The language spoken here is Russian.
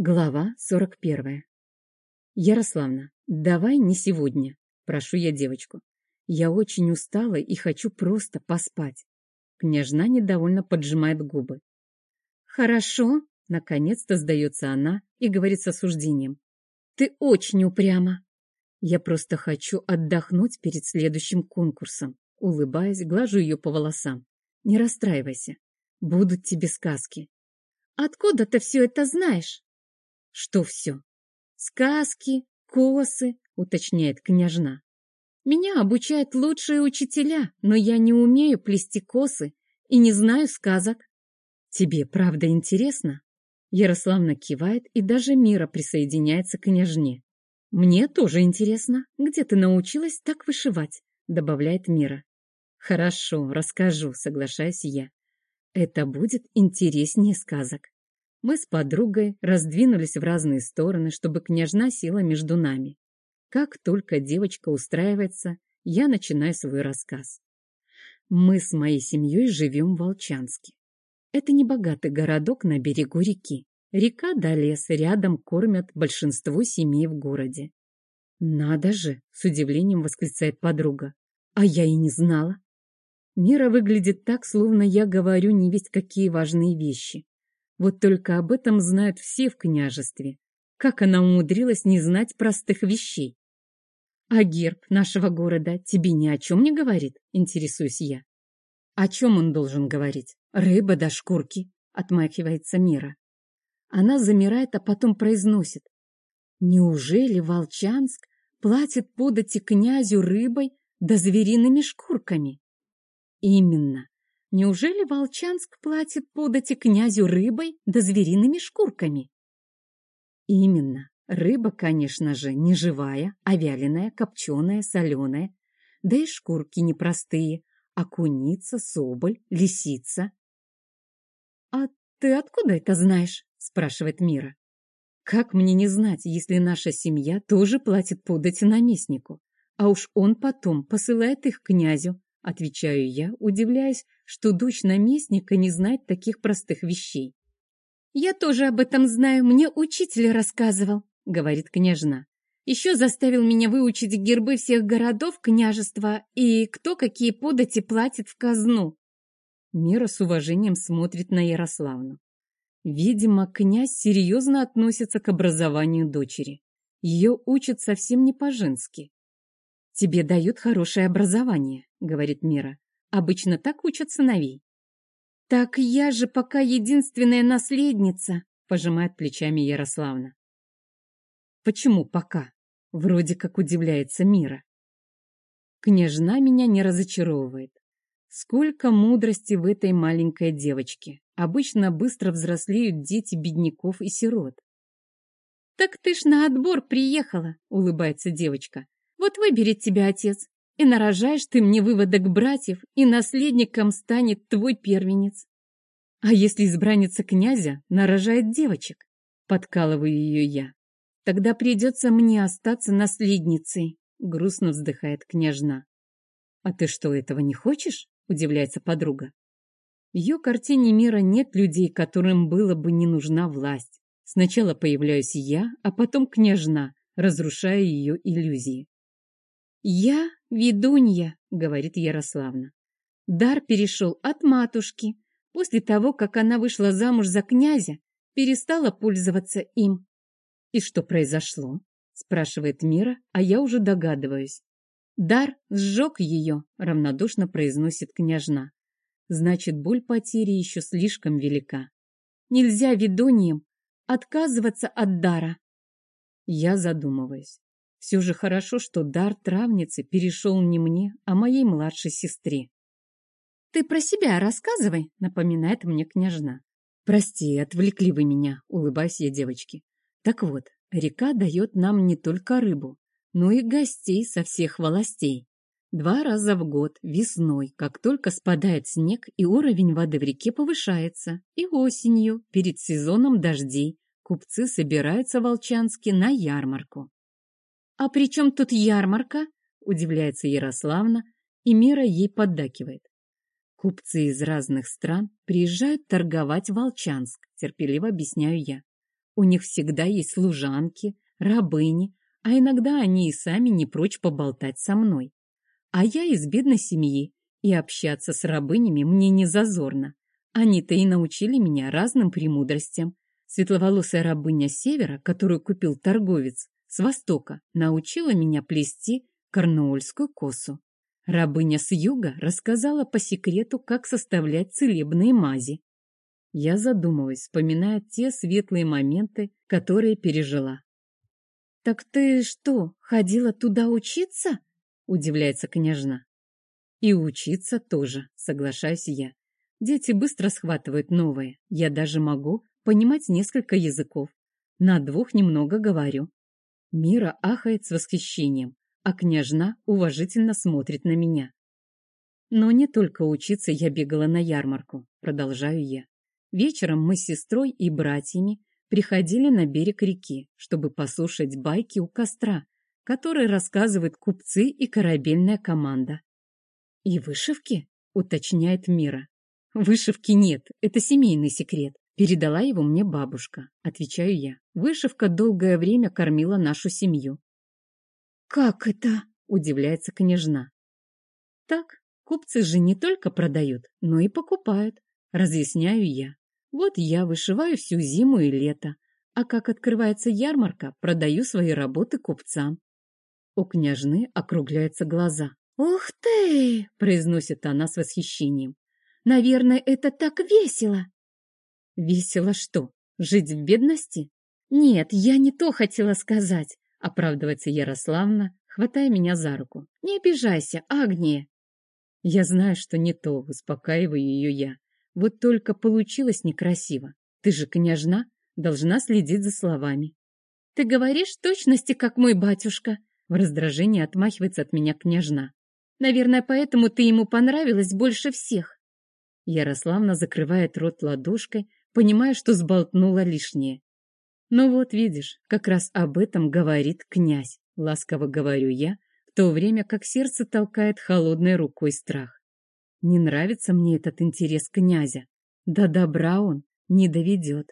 Глава 41. Ярославна, давай не сегодня, прошу я девочку. Я очень устала и хочу просто поспать. Княжна недовольно поджимает губы. Хорошо, наконец-то сдается она и говорит с осуждением. Ты очень упряма. Я просто хочу отдохнуть перед следующим конкурсом. Улыбаясь, глажу ее по волосам. Не расстраивайся. Будут тебе сказки. Откуда ты все это знаешь? Что все? Сказки, косы, уточняет княжна. Меня обучают лучшие учителя, но я не умею плести косы и не знаю сказок. Тебе правда интересно? Ярославна кивает, и даже Мира присоединяется к княжне. Мне тоже интересно, где ты научилась так вышивать, добавляет Мира. Хорошо, расскажу, соглашаюсь я. Это будет интереснее сказок. Мы с подругой раздвинулись в разные стороны, чтобы княжна села между нами. Как только девочка устраивается, я начинаю свой рассказ. Мы с моей семьей живем в Волчанске. Это небогатый городок на берегу реки. Река да лес рядом кормят большинство семей в городе. «Надо же!» — с удивлением восклицает подруга. «А я и не знала!» Мира выглядит так, словно я говорю не весть какие важные вещи. Вот только об этом знают все в княжестве. Как она умудрилась не знать простых вещей? А герб нашего города тебе ни о чем не говорит, интересуюсь я. О чем он должен говорить? Рыба да шкурки, отмахивается Мира. Она замирает, а потом произносит. Неужели Волчанск платит подати князю рыбой да звериными шкурками? Именно. Неужели Волчанск платит подати князю рыбой да звериными шкурками? Именно. Рыба, конечно же, не живая, а вяленая, копченая, соленая. Да и шкурки непростые. Окуница, соболь, лисица. «А ты откуда это знаешь?» – спрашивает Мира. «Как мне не знать, если наша семья тоже платит подати наместнику, а уж он потом посылает их князю, Отвечаю я, удивляясь, что дочь наместника не знает таких простых вещей. «Я тоже об этом знаю, мне учитель рассказывал», — говорит княжна. «Еще заставил меня выучить гербы всех городов княжества и кто какие подати платит в казну». Мира с уважением смотрит на Ярославну. Видимо, князь серьезно относится к образованию дочери. Ее учат совсем не по-женски. «Тебе дают хорошее образование», — говорит Мира. «Обычно так учат сыновей». «Так я же пока единственная наследница», — пожимает плечами Ярославна. «Почему пока?» — вроде как удивляется Мира. Княжна меня не разочаровывает. Сколько мудрости в этой маленькой девочке. Обычно быстро взрослеют дети бедняков и сирот. «Так ты ж на отбор приехала», — улыбается девочка. Вот выберет тебя отец, и нарожаешь ты мне выводок братьев, и наследником станет твой первенец. А если избранница князя нарожает девочек? Подкалываю ее я. Тогда придется мне остаться наследницей, грустно вздыхает княжна. А ты что, этого не хочешь? Удивляется подруга. В ее картине мира нет людей, которым было бы не нужна власть. Сначала появляюсь я, а потом княжна, разрушая ее иллюзии. «Я ведунья», — говорит Ярославна. Дар перешел от матушки. После того, как она вышла замуж за князя, перестала пользоваться им. «И что произошло?» — спрашивает Мира, а я уже догадываюсь. «Дар сжег ее», — равнодушно произносит княжна. «Значит, боль потери еще слишком велика. Нельзя ведуньям отказываться от дара». Я задумываюсь. Все же хорошо, что дар травницы перешел не мне, а моей младшей сестре. «Ты про себя рассказывай», — напоминает мне княжна. «Прости, отвлекли вы меня», — улыбаюсь я девочке. «Так вот, река дает нам не только рыбу, но и гостей со всех властей. Два раза в год, весной, как только спадает снег и уровень воды в реке повышается, и осенью, перед сезоном дождей, купцы собираются в Волчанске на ярмарку. «А при чем тут ярмарка?» – удивляется Ярославна, и Мира ей поддакивает. Купцы из разных стран приезжают торговать в Волчанск, терпеливо объясняю я. У них всегда есть служанки, рабыни, а иногда они и сами не прочь поболтать со мной. А я из бедной семьи, и общаться с рабынями мне не зазорно. Они-то и научили меня разным премудростям. Светловолосая рабыня севера, которую купил торговец с востока, научила меня плести корнуольскую косу. Рабыня с юга рассказала по секрету, как составлять целебные мази. Я задумалась, вспоминая те светлые моменты, которые пережила. «Так ты что, ходила туда учиться?» — удивляется княжна. «И учиться тоже», — соглашаюсь я. Дети быстро схватывают новое. Я даже могу понимать несколько языков. На двух немного говорю. Мира ахает с восхищением а княжна уважительно смотрит на меня. Но не только учиться я бегала на ярмарку, продолжаю я. Вечером мы с сестрой и братьями приходили на берег реки, чтобы послушать байки у костра, которые рассказывают купцы и корабельная команда. «И вышивки?» — уточняет Мира. «Вышивки нет, это семейный секрет. Передала его мне бабушка», — отвечаю я. «Вышивка долгое время кормила нашу семью. «Как это?» — удивляется княжна. «Так, купцы же не только продают, но и покупают», — разъясняю я. «Вот я вышиваю всю зиму и лето, а как открывается ярмарка, продаю свои работы купцам». У княжны округляются глаза. «Ух ты!» — произносит она с восхищением. «Наверное, это так весело!» «Весело что? Жить в бедности?» «Нет, я не то хотела сказать. — оправдывается Ярославна, хватая меня за руку. «Не обижайся, Агния!» Я знаю, что не то, успокаиваю ее я. Вот только получилось некрасиво. Ты же княжна, должна следить за словами. «Ты говоришь точности, как мой батюшка!» В раздражении отмахивается от меня княжна. «Наверное, поэтому ты ему понравилась больше всех!» Ярославна закрывает рот ладошкой, понимая, что сболтнула лишнее. «Ну вот, видишь, как раз об этом говорит князь», — ласково говорю я, в то время как сердце толкает холодной рукой страх. Не нравится мне этот интерес князя. Да добра он не доведет.